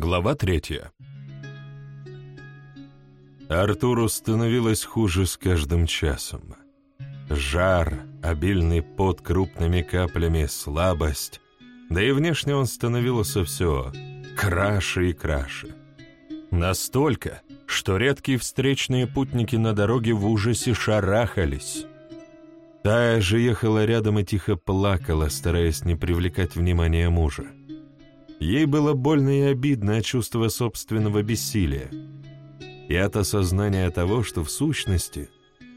Глава третья. Артуру становилось хуже с каждым часом. Жар, обильный пот крупными каплями, слабость, да и внешне он становился все краше и краше. Настолько, что редкие встречные путники на дороге в ужасе шарахались. Тая же ехала рядом и тихо плакала, стараясь не привлекать внимания мужа. Ей было больно и обидно от чувства собственного бессилия. И от осознания того, что в сущности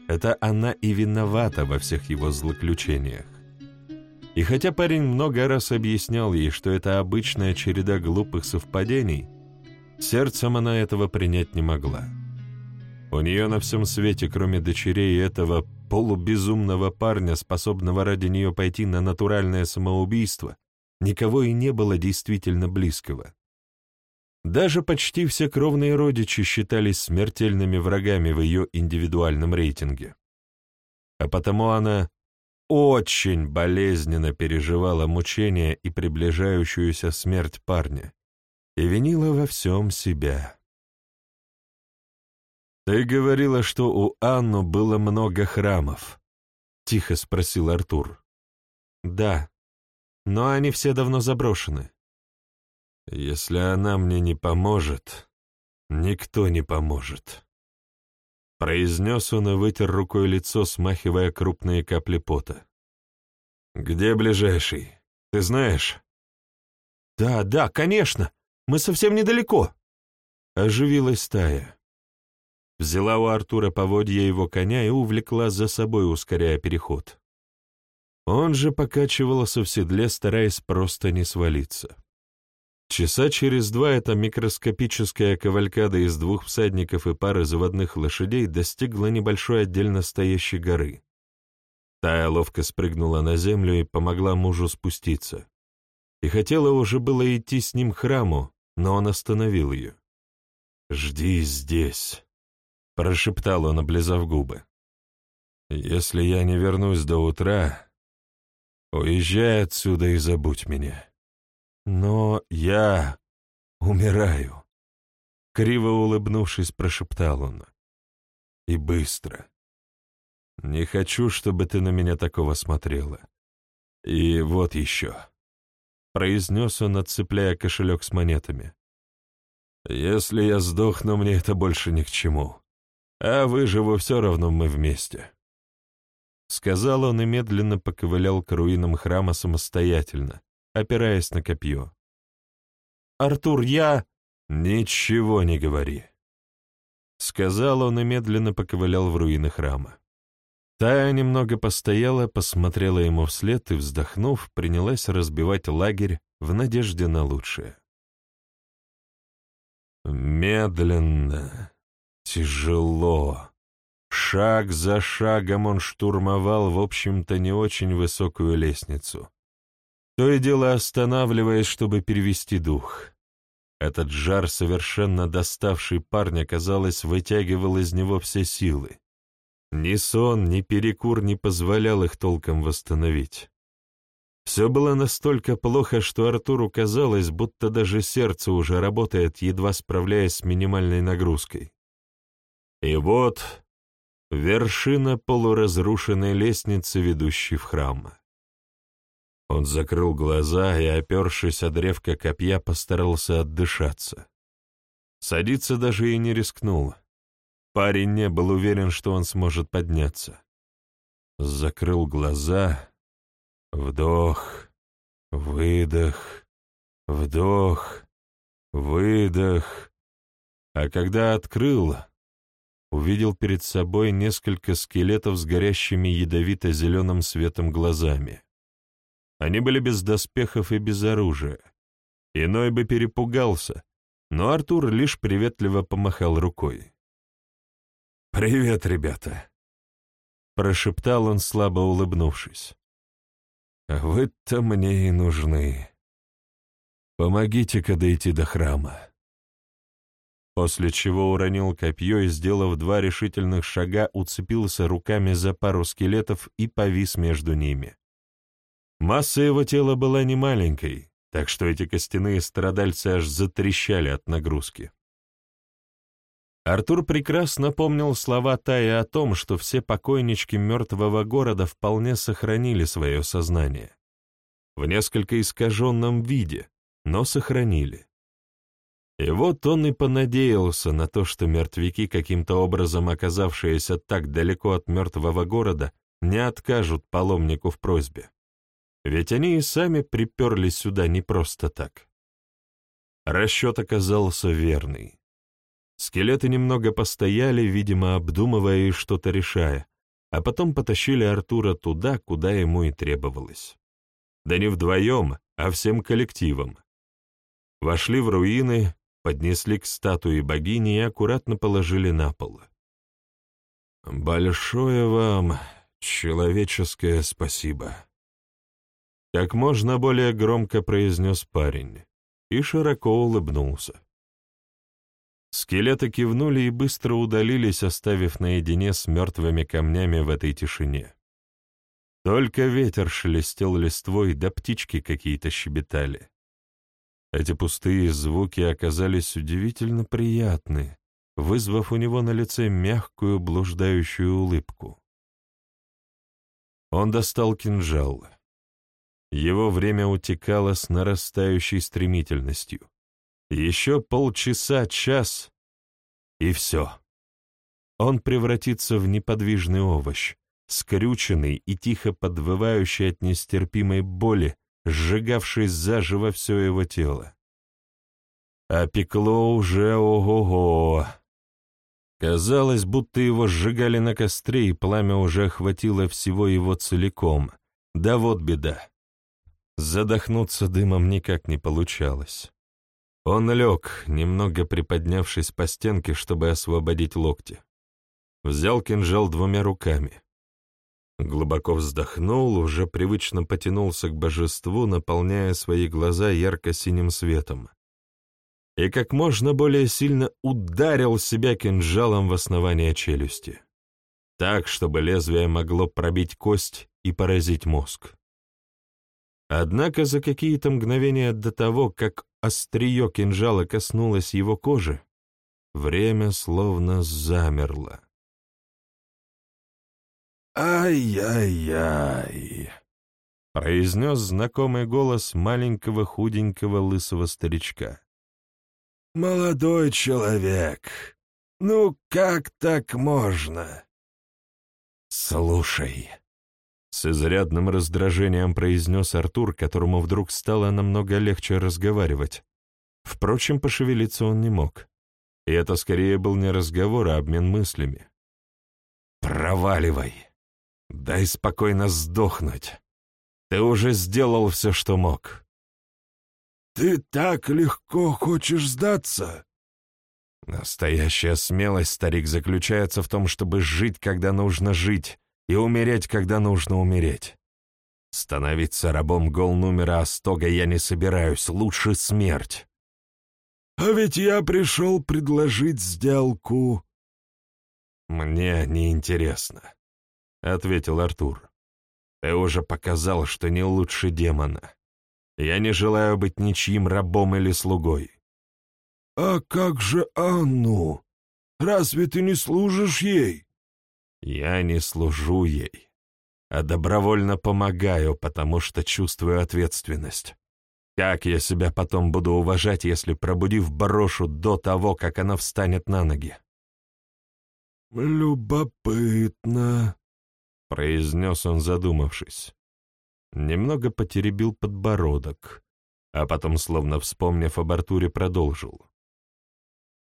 это она и виновата во всех его злоключениях. И хотя парень много раз объяснял ей, что это обычная череда глупых совпадений, сердцем она этого принять не могла. У нее на всем свете, кроме дочерей этого полубезумного парня, способного ради нее пойти на натуральное самоубийство, никого и не было действительно близкого. Даже почти все кровные родичи считались смертельными врагами в ее индивидуальном рейтинге. А потому она очень болезненно переживала мучения и приближающуюся смерть парня и винила во всем себя. «Ты говорила, что у Анну было много храмов?» — тихо спросил Артур. «Да», но они все давно заброшены. Если она мне не поможет, никто не поможет. Произнес он и вытер рукой лицо, смахивая крупные капли пота. «Где ближайший? Ты знаешь?» «Да, да, конечно. Мы совсем недалеко». Оживилась стая. Взяла у Артура поводья его коня и увлекла за собой, ускоряя переход. Он же покачивался в седле, стараясь просто не свалиться. Часа через два эта микроскопическая кавалькада из двух всадников и пары заводных лошадей достигла небольшой отдельно стоящей горы. Тая ловко спрыгнула на землю и помогла мужу спуститься. И хотела уже было идти с ним к храму, но он остановил ее. «Жди здесь», — прошептал он, облизав губы. «Если я не вернусь до утра, Уезжай отсюда и забудь меня. Но я умираю. Криво улыбнувшись, прошептал он. И быстро. Не хочу, чтобы ты на меня такого смотрела. И вот еще. Произнес он, отцепляя кошелек с монетами. Если я сдохну, мне это больше ни к чему. А выживу все равно мы вместе. Сказал он и медленно поковылял к руинам храма самостоятельно, опираясь на копье. «Артур, я...» «Ничего не говори», — сказал он и медленно поковылял в руины храма. Тая немного постояла, посмотрела ему вслед и, вздохнув, принялась разбивать лагерь в надежде на лучшее. Медленно, тяжело, Шаг за шагом он штурмовал, в общем-то, не очень высокую лестницу. То и дело останавливаясь, чтобы перевести дух. Этот жар, совершенно доставший парня, казалось, вытягивал из него все силы. Ни сон, ни перекур не позволял их толком восстановить. Все было настолько плохо, что Артуру казалось, будто даже сердце уже работает, едва справляясь с минимальной нагрузкой. И вот вершина полуразрушенной лестницы, ведущей в храм. Он закрыл глаза и, опершись о древко копья, постарался отдышаться. Садиться даже и не рискнул. Парень не был уверен, что он сможет подняться. Закрыл глаза, вдох, выдох, вдох, выдох. А когда открыл, увидел перед собой несколько скелетов с горящими ядовито-зеленым светом глазами. Они были без доспехов и без оружия. Иной бы перепугался, но Артур лишь приветливо помахал рукой. «Привет, ребята!» — прошептал он, слабо улыбнувшись. «Вы-то мне и нужны. Помогите-ка дойти до храма» после чего уронил копье и, сделав два решительных шага, уцепился руками за пару скелетов и повис между ними. Масса его тела была немаленькой, так что эти костяные страдальцы аж затрещали от нагрузки. Артур прекрасно помнил слова Таи о том, что все покойнички мертвого города вполне сохранили свое сознание. В несколько искаженном виде, но сохранили. И вот он и понадеялся на то, что мертвяки, каким-то образом оказавшиеся так далеко от мертвого города, не откажут паломнику в просьбе. Ведь они и сами приперлись сюда не просто так. Расчет оказался верный. Скелеты немного постояли, видимо, обдумывая и что-то решая, а потом потащили Артура туда, куда ему и требовалось. Да не вдвоем, а всем коллективом. Вошли в руины, поднесли к статуе богини и аккуратно положили на пол. «Большое вам человеческое спасибо», — как можно более громко произнес парень и широко улыбнулся. Скелеты кивнули и быстро удалились, оставив наедине с мертвыми камнями в этой тишине. Только ветер шелестел листвой, да птички какие-то щебетали. Эти пустые звуки оказались удивительно приятны, вызвав у него на лице мягкую блуждающую улыбку. Он достал кинжал. Его время утекало с нарастающей стремительностью. Еще полчаса, час, и все. Он превратится в неподвижный овощ, скрюченный и тихо подвывающий от нестерпимой боли, сжигавший заживо все его тело. А пекло уже ого-го. Казалось, будто его сжигали на костре, и пламя уже охватило всего его целиком. Да вот беда. Задохнуться дымом никак не получалось. Он лег, немного приподнявшись по стенке, чтобы освободить локти. Взял кинжал двумя руками. Глубоко вздохнул, уже привычно потянулся к божеству, наполняя свои глаза ярко-синим светом. И как можно более сильно ударил себя кинжалом в основание челюсти. Так, чтобы лезвие могло пробить кость и поразить мозг. Однако за какие-то мгновения до того, как острие кинжала коснулось его кожи, время словно замерло. «Ай-яй-яй!» — произнес знакомый голос маленького худенького лысого старичка. «Молодой человек, ну как так можно?» «Слушай», — с изрядным раздражением произнес Артур, которому вдруг стало намного легче разговаривать. Впрочем, пошевелиться он не мог. И это скорее был не разговор, а обмен мыслями. «Проваливай!» Дай спокойно сдохнуть. Ты уже сделал все, что мог. Ты так легко хочешь сдаться? Настоящая смелость, старик, заключается в том, чтобы жить, когда нужно жить, и умереть, когда нужно умереть. Становиться рабом гол номера Астога я не собираюсь, лучше смерть. А ведь я пришел предложить сделку. Мне неинтересно. — ответил Артур. «Ты уже показал, что не лучше демона. Я не желаю быть ничьим рабом или слугой». «А как же Анну? Разве ты не служишь ей?» «Я не служу ей, а добровольно помогаю, потому что чувствую ответственность. Как я себя потом буду уважать, если, пробудив, брошу до того, как она встанет на ноги?» «Любопытно», произнес он, задумавшись. Немного потеребил подбородок, а потом, словно вспомнив об Артуре, продолжил.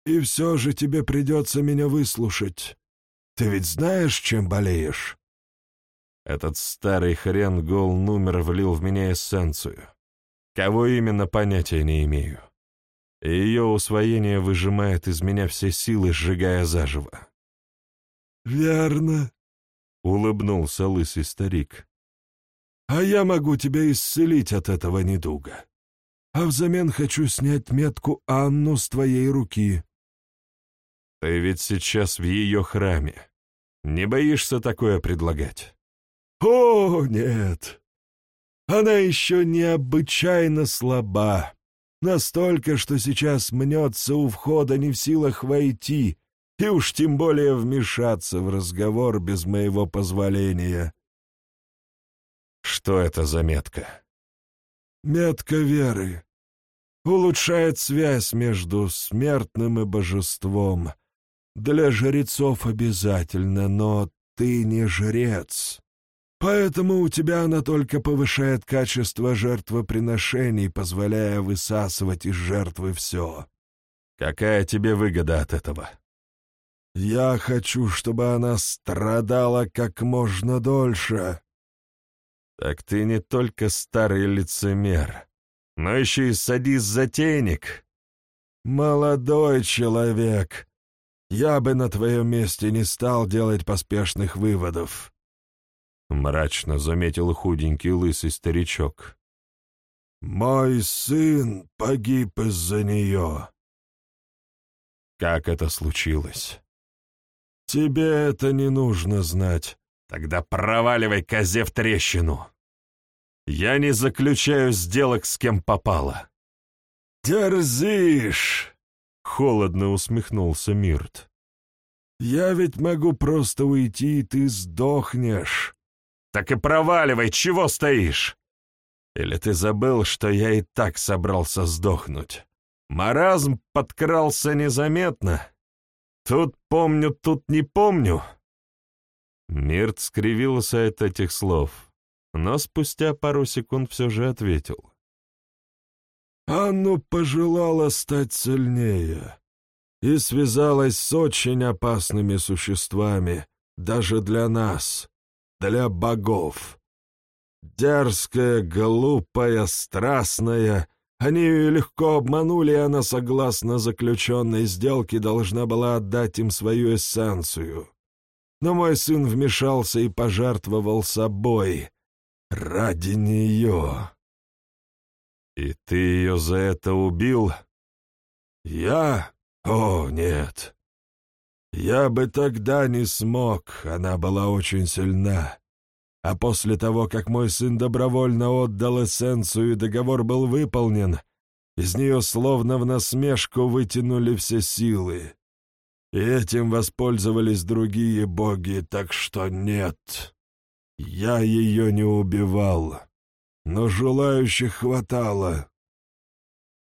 «И все же тебе придется меня выслушать. Ты ведь знаешь, чем болеешь?» Этот старый хрен гол номер влил в меня эссенцию. Кого именно, понятия не имею. И ее усвоение выжимает из меня все силы, сжигая заживо. «Верно», улыбнулся лысый старик. «А я могу тебя исцелить от этого недуга. А взамен хочу снять метку Анну с твоей руки». «Ты ведь сейчас в ее храме. Не боишься такое предлагать?» «О, нет! Она еще необычайно слаба, настолько, что сейчас мнется у входа не в силах войти, и уж тем более вмешаться в разговор без моего позволения. Что это за метка? Метка веры. Улучшает связь между смертным и божеством. Для жрецов обязательно, но ты не жрец. Поэтому у тебя она только повышает качество жертвоприношений, позволяя высасывать из жертвы все. Какая тебе выгода от этого? Я хочу, чтобы она страдала как можно дольше. Так ты не только старый лицемер, но еще и садист-затейник. Молодой человек, я бы на твоем месте не стал делать поспешных выводов. Мрачно заметил худенький лысый старичок. Мой сын погиб из-за нее. Как это случилось? Тебе это не нужно знать. Тогда проваливай козе в трещину. Я не заключаю сделок с кем попало. Дерзишь! Холодно усмехнулся Мирт. Я ведь могу просто уйти, и ты сдохнешь. Так и проваливай, чего стоишь? Или ты забыл, что я и так собрался сдохнуть? Маразм подкрался незаметно. Тут помню, тут не помню. Мирт скривился от этих слов, но спустя пару секунд все же ответил. Анну пожелала стать сильнее и связалась с очень опасными существами, даже для нас, для богов. Дерзкая, глупая, страстная, они легко обманули, и она, согласно заключенной сделке, должна была отдать им свою эссенцию. Но мой сын вмешался и пожертвовал собой ради нее. «И ты ее за это убил?» «Я? О, нет. Я бы тогда не смог, она была очень сильна. А после того, как мой сын добровольно отдал эссенцию и договор был выполнен, из нее словно в насмешку вытянули все силы. И этим воспользовались другие боги, так что нет, я ее не убивал, но желающих хватало.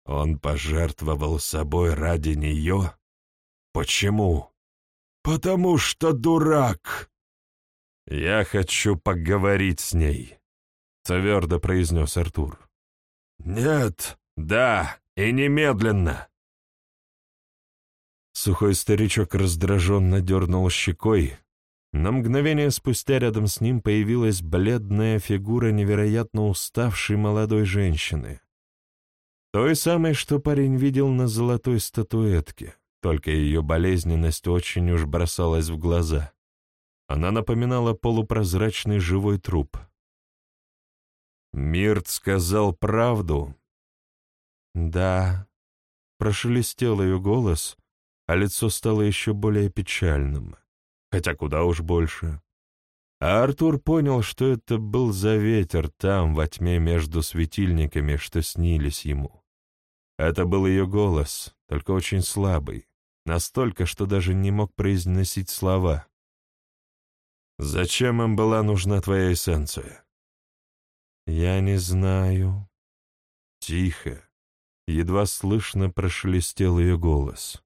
Он пожертвовал собой ради нее? Почему? Потому что дурак. «Я хочу поговорить с ней», — твердо произнес Артур. «Нет». «Да, и немедленно». Сухой старичок раздраженно дернул щекой. На мгновение спустя рядом с ним появилась бледная фигура невероятно уставшей молодой женщины. Той самой, что парень видел на золотой статуэтке, только ее болезненность очень уж бросалась в глаза. Она напоминала полупрозрачный живой труп. Мирт сказал правду. Да, прошелестел ее голос, а лицо стало еще более печальным, хотя куда уж больше. А Артур понял, что это был за ветер там, во тьме между светильниками, что снились ему. Это был ее голос, только очень слабый, настолько, что даже не мог произносить слова. Зачем им была нужна твоя эссенция? Я не знаю. Тихо, едва слышно прошелестел ее голос.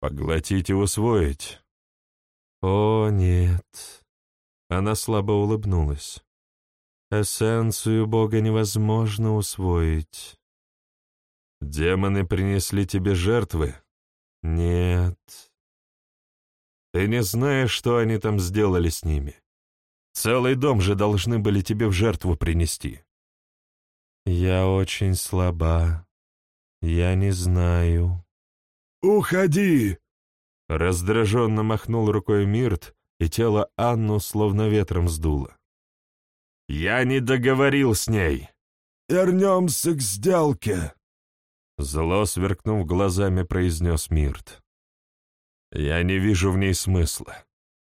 Поглотить и усвоить? О, нет. Она слабо улыбнулась. Эссенцию Бога невозможно усвоить. Демоны принесли тебе жертвы? Нет. Ты не знаешь, что они там сделали с ними. Целый дом же должны были тебе в жертву принести. Я очень слаба. Я не знаю. «Уходи!» Раздраженно махнул рукой Мирт, и тело Анну словно ветром сдуло. «Я не договорил с ней!» «Вернемся к сделке!» Зло сверкнув глазами, произнес Мирт. Я не вижу в ней смысла.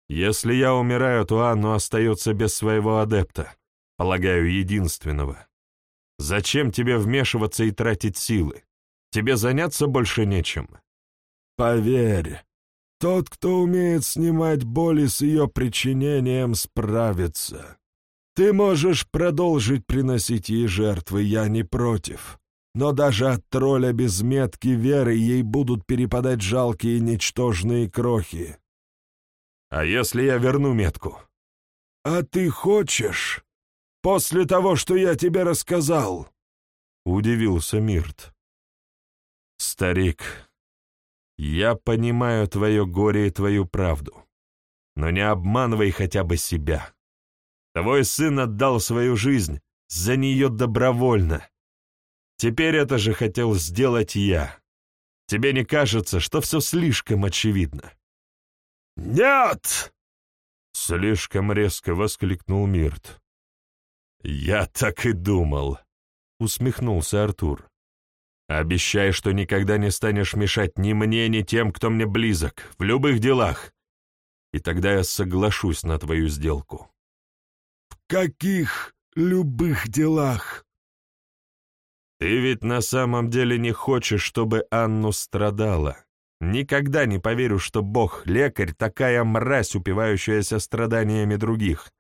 Если я умираю, то Анну остается без своего адепта. полагаю, единственного. Зачем тебе вмешиваться и тратить силы? Тебе заняться больше нечем. Поверь, тот, кто умеет снимать боли с ее причинением, справится. Ты можешь продолжить приносить ей жертвы, я не против. Но даже от тролля без метки веры ей будут перепадать жалкие ничтожные крохи. А если я верну метку? А ты хочешь? После того, что я тебе рассказал? Удивился Мирт. Старик, я понимаю твое горе и твою правду, но не обманывай хотя бы себя. Твой сын отдал свою жизнь за нее добровольно. Теперь это же хотел сделать я. Тебе не кажется, что все слишком очевидно? «Нет!» — слишком резко воскликнул Мирт. «Я так и думал», — усмехнулся Артур. Обещай, что никогда не станешь мешать ни мне, ни тем, кто мне близок, в любых делах. И тогда я соглашусь на твою сделку. В каких любых делах? Ты ведь на самом деле не хочешь, чтобы Анну страдала. Никогда не поверю, что Бог-лекарь — такая мразь, упивающаяся страданиями других.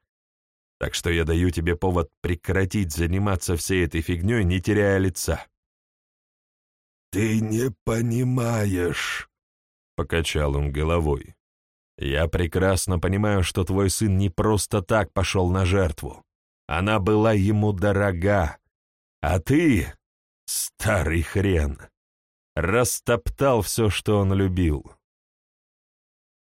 Так что я даю тебе повод прекратить заниматься всей этой фигней, не теряя лица. «Ты не понимаешь», — покачал он головой. «Я прекрасно понимаю, что твой сын не просто так пошел на жертву. Она была ему дорога. А ты, старый хрен, растоптал все, что он любил».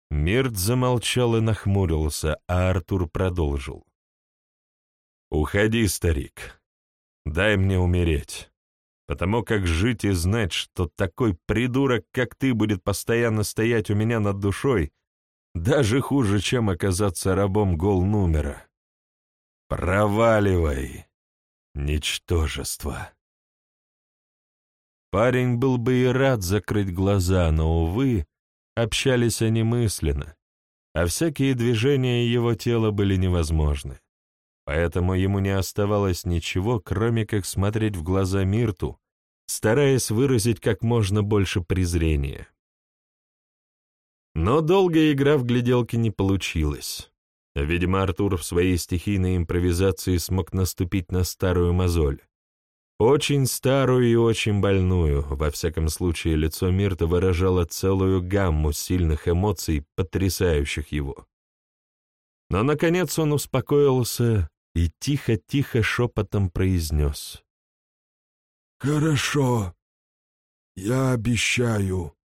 Мирт замолчал и нахмурился, а Артур продолжил. «Уходи, старик. Дай мне умереть потому как жить и знать, что такой придурок, как ты, будет постоянно стоять у меня над душой, даже хуже, чем оказаться рабом гол-номера. Проваливай, ничтожество. Парень был бы и рад закрыть глаза, но, увы, общались они мысленно, а всякие движения его тела были невозможны поэтому ему не оставалось ничего, кроме как смотреть в глаза Мирту, стараясь выразить как можно больше презрения. Но долгая игра в гляделки не получилась. Видимо, Артур в своей стихийной импровизации смог наступить на старую мозоль. Очень старую и очень больную, во всяком случае, лицо Мирта выражало целую гамму сильных эмоций, потрясающих его. Но, наконец, он успокоился и тихо-тихо шепотом произнес. «Хорошо. Я обещаю».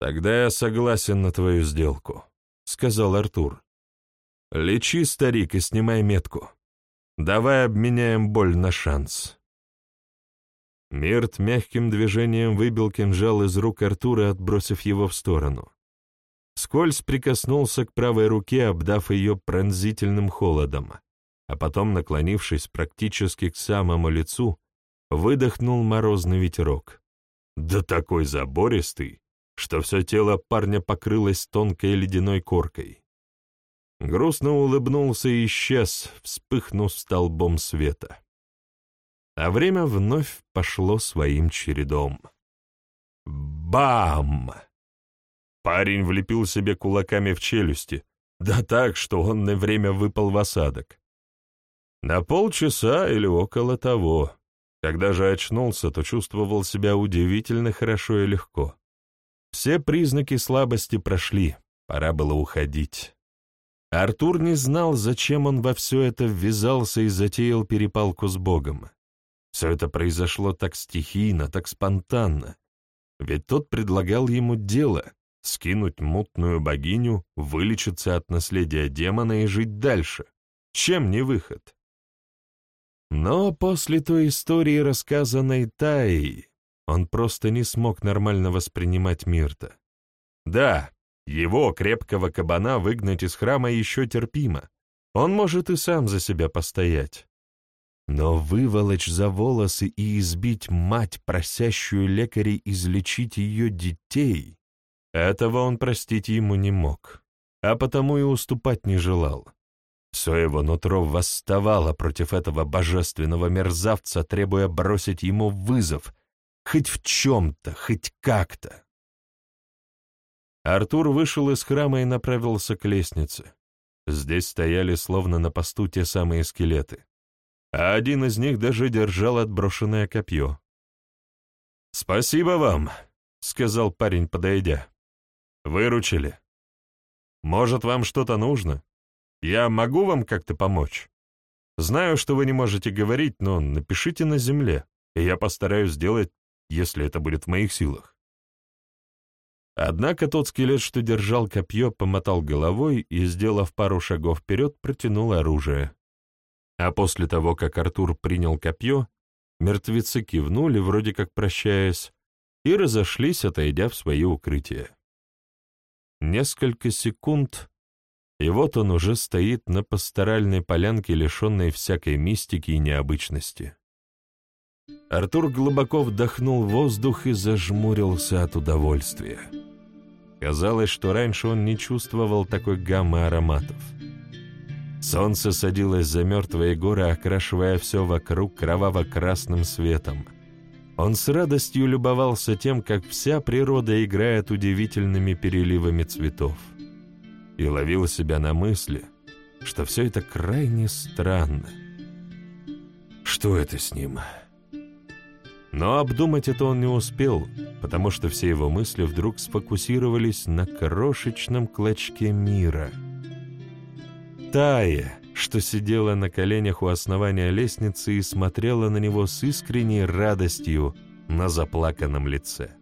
«Тогда я согласен на твою сделку», — сказал Артур. «Лечи, старик, и снимай метку. Давай обменяем боль на шанс». Мирт мягким движением выбил кинжал из рук Артура, отбросив его в сторону. Скользь прикоснулся к правой руке, обдав ее пронзительным холодом а потом, наклонившись практически к самому лицу, выдохнул морозный ветерок. Да такой забористый, что все тело парня покрылось тонкой ледяной коркой. Грустно улыбнулся и исчез, вспыхнув столбом света. А время вновь пошло своим чередом. Бам! Парень влепил себе кулаками в челюсти, да так, что он на время выпал в осадок. На полчаса или около того. Когда же очнулся, то чувствовал себя удивительно хорошо и легко. Все признаки слабости прошли, пора было уходить. Артур не знал, зачем он во все это ввязался и затеял перепалку с Богом. Все это произошло так стихийно, так спонтанно. Ведь тот предлагал ему дело — скинуть мутную богиню, вылечиться от наследия демона и жить дальше. Чем не выход? Но после той истории, рассказанной Таей, он просто не смог нормально воспринимать Мирта. Да, его, крепкого кабана, выгнать из храма еще терпимо. Он может и сам за себя постоять. Но выволочь за волосы и избить мать, просящую лекарей излечить ее детей, этого он простить ему не мог, а потому и уступать не желал. Все его нутро восставало против этого божественного мерзавца, требуя бросить ему вызов, хоть в чем-то, хоть как-то. Артур вышел из храма и направился к лестнице. Здесь стояли словно на посту те самые скелеты, а один из них даже держал отброшенное копье. «Спасибо вам», — сказал парень, подойдя. «Выручили. Может, вам что-то нужно? Я могу вам как-то помочь? Знаю, что вы не можете говорить, но напишите на земле, и я постараюсь сделать, если это будет в моих силах». Однако тот скелет, что держал копье, помотал головой и, сделав пару шагов вперед, протянул оружие. А после того, как Артур принял копье, мертвецы кивнули, вроде как прощаясь, и разошлись, отойдя в свое укрытие. Несколько секунд, и вот он уже стоит на пасторальной полянке, лишенной всякой мистики и необычности. Артур глубоко вдохнул воздух и зажмурился от удовольствия. Казалось, что раньше он не чувствовал такой гаммы ароматов. Солнце садилось за мертвые горы, окрашивая все вокруг кроваво-красным светом — он с радостью любовался тем, как вся природа играет удивительными переливами цветов, и ловил себя на мысли, что все это крайне странно. Что это с ним? Но обдумать это он не успел, потому что все его мысли вдруг сфокусировались на крошечном клочке мира. Тая, что сидела на коленях у основания лестницы и смотрела на него с искренней радостью на заплаканном лице.